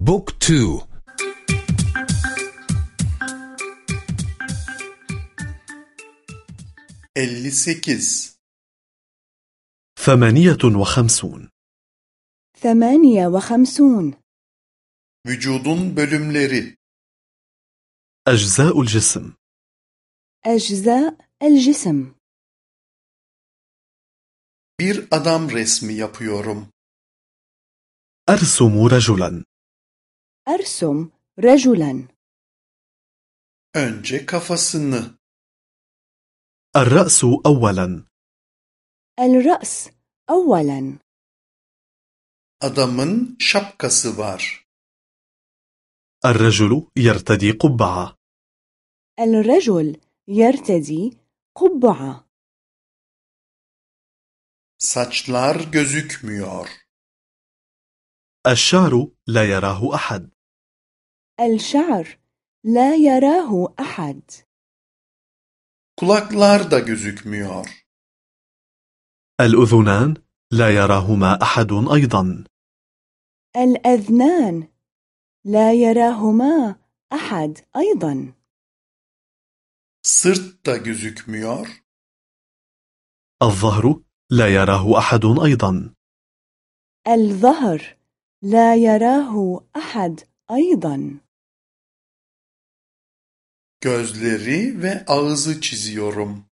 بوك تو. Elli sekiz ثمانية وخمسون. ثمانية وخمسون. Vücudun bölümleri. أجزاء الجسم. أجزاء الجسم. Bir adam resmi yapıyorum. أرسم رجلا. أرسم رجلا. Önce kafasını. الرأس أولا. الرأس أولا. Adamın şapkası var. الرجل يرتدي قبعة. الرجل يرتدي قبعة. Saçlar gözükmüyor. الشعر لا يراه أحد. الشعر لا يراه أحد. Kulaklar da gözükmüyor. الأذنان لا يراهما أحد أيضا. الأذنان لا يراهما أحد أيضا. Sırt da gözükmüyor. الظهر لا يراه أحد أيضا. الظهر لا يراه أحد أيضا. Gözleri ve ağzı çiziyorum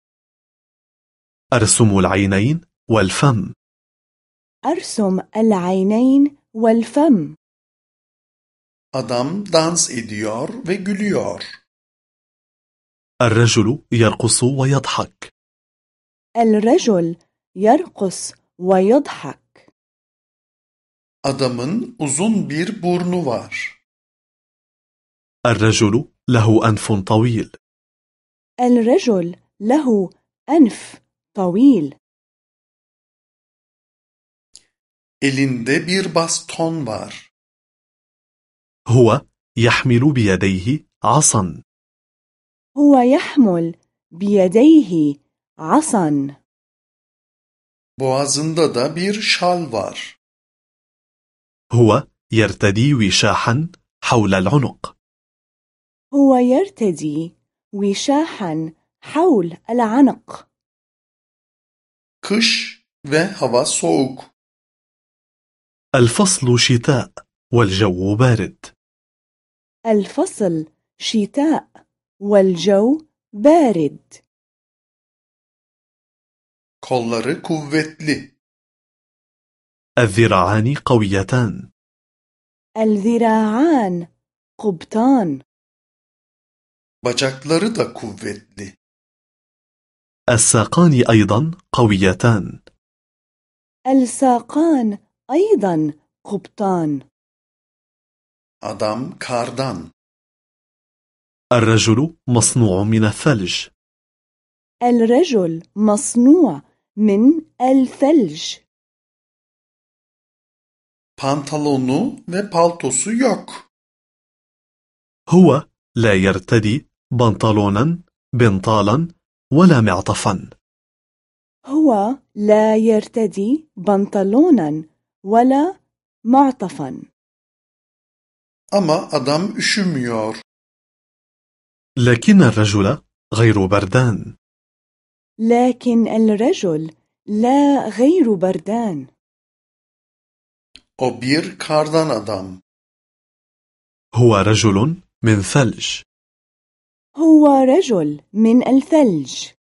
أرسم العينين والفم أرسم العينين والفم adam dans ediyor ve gülüyor الرجل يرقص ويضحك الرجل يرقص ويضحك adamın uzun bir burnu var الرجل له أنف طويل. الرجل له أنف طويل. elinde bir baston var هو يحمل بيديه عصا. هو يحمل بيديه عصا. boğazında da bir şal var هو يرتدي وشاحا حول العنق. هو يرتدي وشاحا حول العنق. kış ve hava soğuk الفصل شتاء والجو بارد. الفصل شتاء والجو بارد. kolları kuvvetli الذراعان قويتان. الذراعان قبطان. Bacakları da kuvvetli. الساقان أيضا قويتان. الساقان أيضا قبطان. Adam kardan. الرجل مصنوع من الثلج. الرجل مصنوع من الثلج. Pantolonu ve paltosu yok. هو لا يرتدي بنطلونا بنطالا ولا معطفا. هو لا يرتدي بنطلونا ولا معطفا. ama adam üşümüyor لكن الرجل غير بردان. لكن الرجل لا غير بردان. o bir kardan adam هو رجل من ثلج. هو رجل من الثلج.